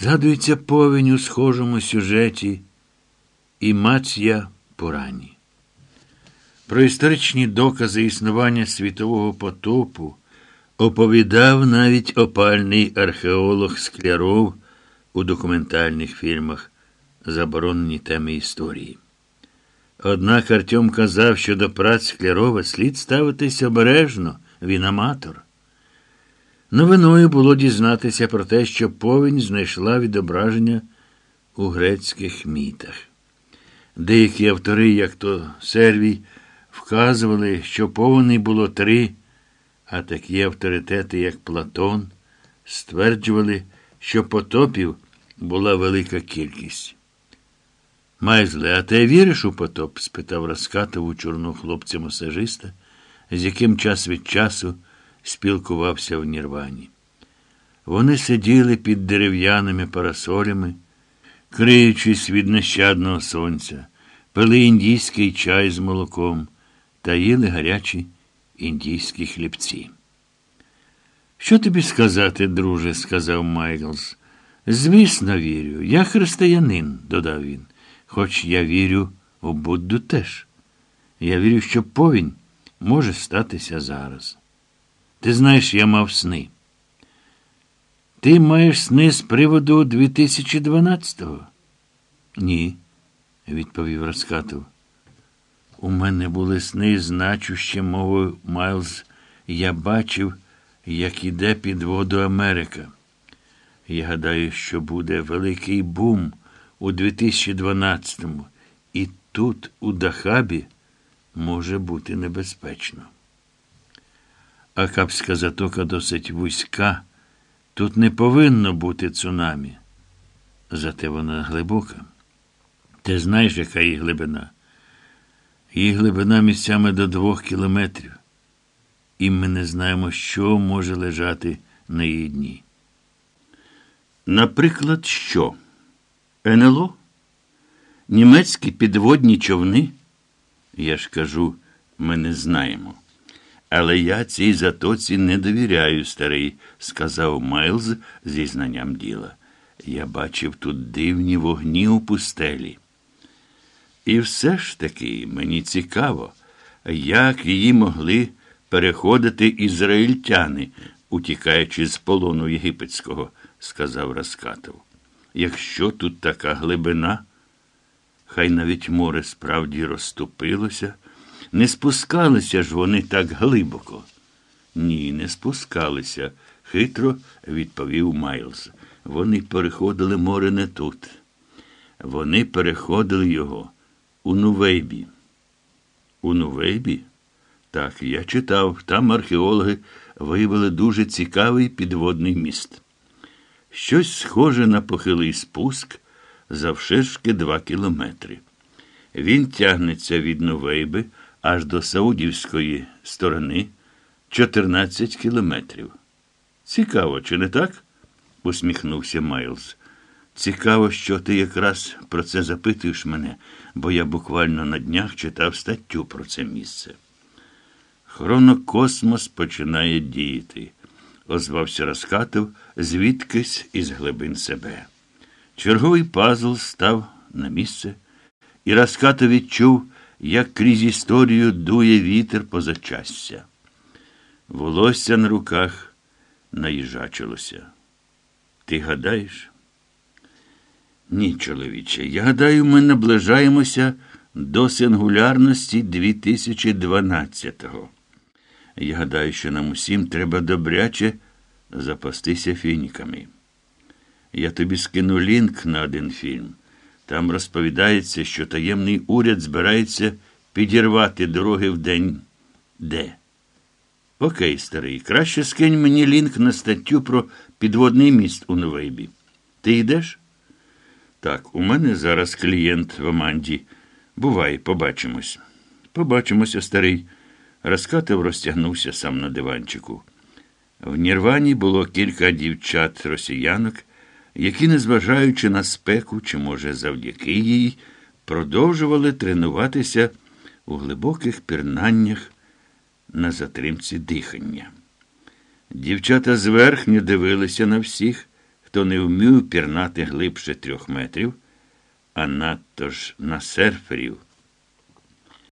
Згадується повінь у схожому сюжеті і Мація Пурані. Про історичні докази існування світового потопу оповідав навіть опальний археолог Скляров у документальних фільмах Заборонені теми історії. Однак Артем казав, що до праць Склярова слід ставитись обережно, він аматор. Новиною було дізнатися про те, що повінь знайшла відображення у грецьких мітах. Деякі автори, як то Сервій, вказували, що повені було три, а такі авторитети, як Платон, стверджували, що потопів була велика кількість. Майзле, а ти віриш у потоп? спитав Раскатов у чорну хлопця масажиста, з яким час від часу спілкувався в Нірвані. Вони сиділи під дерев'яними парасолями, криючись від нещадного сонця, пили індійський чай з молоком та їли гарячі індійські хлібці. Що тобі сказати, друже? сказав Майклс. Звісно, вірю. Я християнин, додав він. Хоч я вірю у Будду теж. Я вірю, що повінь може статися зараз. Ти знаєш, я мав сни. Ти маєш сни з приводу 2012-го? Ні, відповів Раскатов. У мене були сни, значуще мовою Майлз. Я бачив, як іде під воду Америка. Я гадаю, що буде великий бум у 2012-му. І тут, у Дахабі, може бути небезпечно. Акапська затока досить вузька. Тут не повинно бути цунамі. Зате вона глибока. Ти знаєш, яка її глибина? Її глибина місцями до двох кілометрів. І ми не знаємо, що може лежати на її дні. Наприклад, що? НЛО? Німецькі підводні човни? Я ж кажу, ми не знаємо. Але я цій затоці не довіряю, старий, сказав Майлз зі знанням діла. Я бачив тут дивні вогні у пустелі. І все ж таки мені цікаво, як її могли переходити ізраїльтяни, утікаючи з полону єгипетського, сказав Раскатов. Якщо тут така глибина, хай навіть море справді розступилося. Не спускалися ж вони так глибоко. Ні, не спускалися, хитро відповів Майлз. Вони переходили море не тут. Вони переходили його у Нувейбі. У Нувейбі? Так, я читав, там археологи виявили дуже цікавий підводний міст. Щось схоже на похилий спуск завширшки два кілометри. Він тягнеться від Нувейби аж до Саудівської сторони 14 кілометрів. Цікаво, чи не так? усміхнувся Майлз. Цікаво, що ти якраз про це запитуєш мене, бо я буквально на днях читав статтю про це місце. Хронокосмос починає діяти, озвався Раскатов звідкись із глибин себе. Черговий пазл став на місце, і Раскатов відчув, як крізь історію дує вітер позачастя. Волосся на руках наїжачилося. Ти гадаєш? Ні, чоловіче, я гадаю, ми наближаємося до сингулярності 2012-го. Я гадаю, що нам усім треба добряче запастися фініками. Я тобі скину лінк на один фільм. Там розповідається, що таємний уряд збирається підірвати дороги в день де. Окей, старий, краще скинь мені лінк на статтю про підводний міст у Новейбі. Ти йдеш? Так, у мене зараз клієнт в Аманді. Бувай, побачимось. Побачимося, старий. Розкатив розтягнувся сам на диванчику. В Нірвані було кілька дівчат росіянок, які, незважаючи на спеку, чи, може, завдяки їй, продовжували тренуватися у глибоких пірнаннях на затримці дихання. Дівчата зверхньо дивилися на всіх, хто не вмів пірнати глибше трьох метрів, а надто ж на серферів,